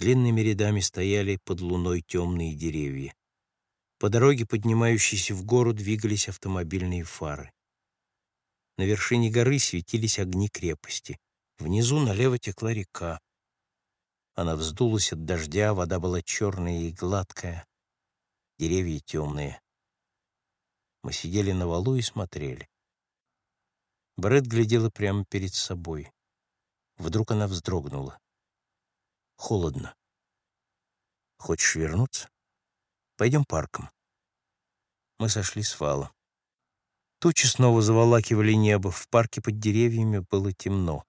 Длинными рядами стояли под луной темные деревья. По дороге, поднимающейся в гору, двигались автомобильные фары. На вершине горы светились огни крепости. Внизу налево текла река. Она вздулась от дождя, вода была черная и гладкая, деревья темные. Мы сидели на валу и смотрели. Брэд глядела прямо перед собой. Вдруг она вздрогнула. Холодно. Хочешь вернуться? Пойдем парком. Мы сошли с вала. Тучи снова заволакивали небо. В парке под деревьями было темно.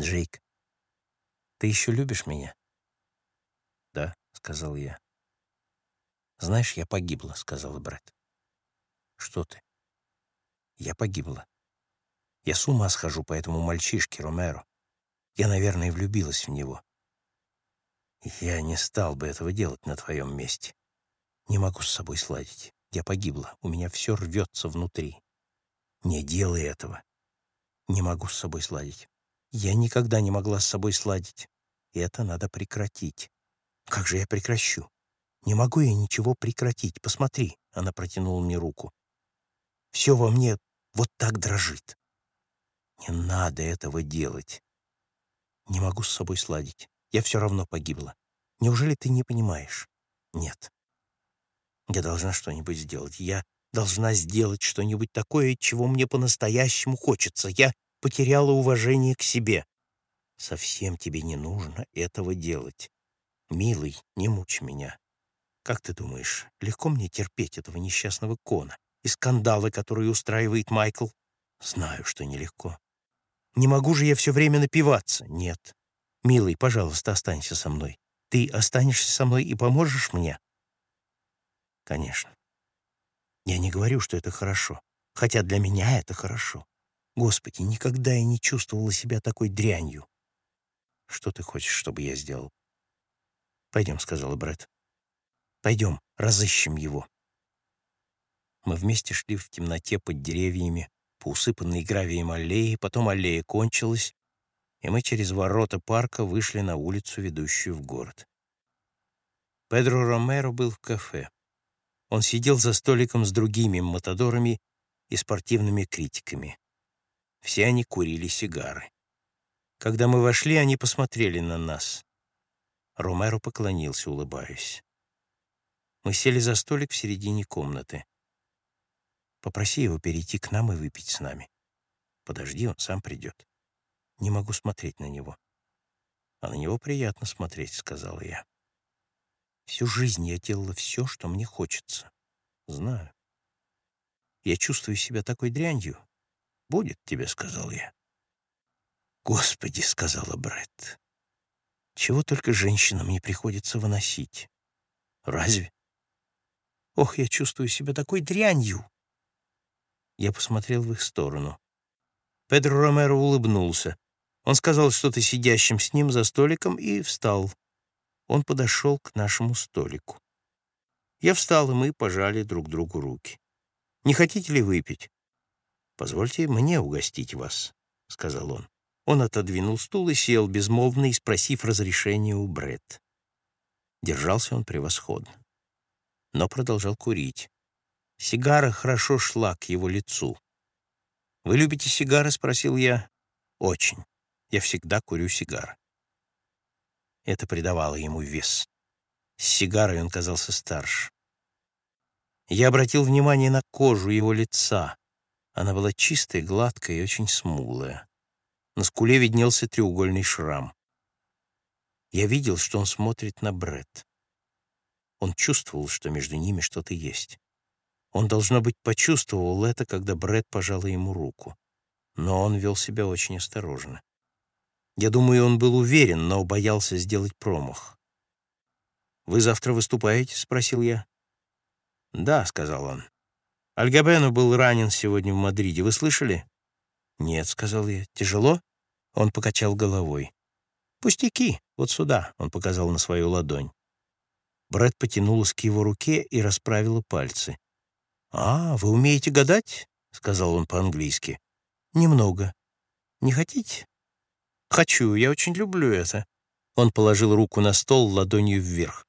Джейк, ты еще любишь меня? Да, сказал я. Знаешь, я погибла, сказала Брэд. Что ты? Я погибла. Я с ума схожу по этому мальчишке Ромеро. Я, наверное, влюбилась в него. Я не стал бы этого делать на твоем месте. Не могу с собой сладить. Я погибла. У меня все рвется внутри. Не делай этого. Не могу с собой сладить. Я никогда не могла с собой сладить. И это надо прекратить. Как же я прекращу? Не могу я ничего прекратить. Посмотри. Она протянула мне руку. Все во мне вот так дрожит. Не надо этого делать. Не могу с собой сладить. Я все равно погибла. Неужели ты не понимаешь? Нет. Я должна что-нибудь сделать. Я должна сделать что-нибудь такое, чего мне по-настоящему хочется. Я потеряла уважение к себе. Совсем тебе не нужно этого делать. Милый, не мучь меня. Как ты думаешь, легко мне терпеть этого несчастного Кона и скандалы, которые устраивает Майкл? Знаю, что нелегко. Не могу же я все время напиваться. Нет. Милый, пожалуйста, останься со мной. Ты останешься со мной и поможешь мне? Конечно. Я не говорю, что это хорошо, хотя для меня это хорошо. Господи, никогда я не чувствовала себя такой дрянью. Что ты хочешь, чтобы я сделал? Пойдем, сказала Брэд. Пойдем, разыщем его. Мы вместе шли в темноте под деревьями, по усыпанной гравием аллее, потом аллея кончилась, и мы через ворота парка вышли на улицу, ведущую в город. Педро Ромеро был в кафе. Он сидел за столиком с другими матадорами и спортивными критиками. Все они курили сигары. Когда мы вошли, они посмотрели на нас. Ромеро поклонился, улыбаясь. Мы сели за столик в середине комнаты. Попроси его перейти к нам и выпить с нами. Подожди, он сам придет. Не могу смотреть на него. А на него приятно смотреть, сказала я. Всю жизнь я делала все, что мне хочется. Знаю. Я чувствую себя такой дрянью. Будет тебе, сказал я. Господи, сказала Брэд. Чего только женщинам не приходится выносить. Разве? Ох, я чувствую себя такой дрянью. Я посмотрел в их сторону. Педро Ромеро улыбнулся. Он сказал что-то сидящим с ним за столиком и встал. Он подошел к нашему столику. Я встал, и мы пожали друг другу руки. «Не хотите ли выпить?» «Позвольте мне угостить вас», — сказал он. Он отодвинул стул и сел, безмолвно, спросив разрешения у Бретт. Держался он превосходно, но продолжал курить. Сигара хорошо шла к его лицу. «Вы любите сигары?» — спросил я. «Очень. Я всегда курю сигары». Это придавало ему вес. С сигарой он казался старше. Я обратил внимание на кожу его лица. Она была чистая, гладкая и очень смуглая. На скуле виднелся треугольный шрам. Я видел, что он смотрит на Бред. Он чувствовал, что между ними что-то есть. Он, должно быть, почувствовал это, когда Бред пожала ему руку. Но он вел себя очень осторожно. Я думаю, он был уверен, но боялся сделать промах. «Вы завтра выступаете?» — спросил я. «Да», — сказал он. «Альгабену был ранен сегодня в Мадриде. Вы слышали?» «Нет», — сказал я. «Тяжело?» Он покачал головой. «Пустяки. Вот сюда», — он показал на свою ладонь. Брэд потянулась к его руке и расправила пальцы. «А, вы умеете гадать?» — сказал он по-английски. «Немного. Не хотите?» «Хочу, я очень люблю это. Он положил руку на стол ладонью вверх.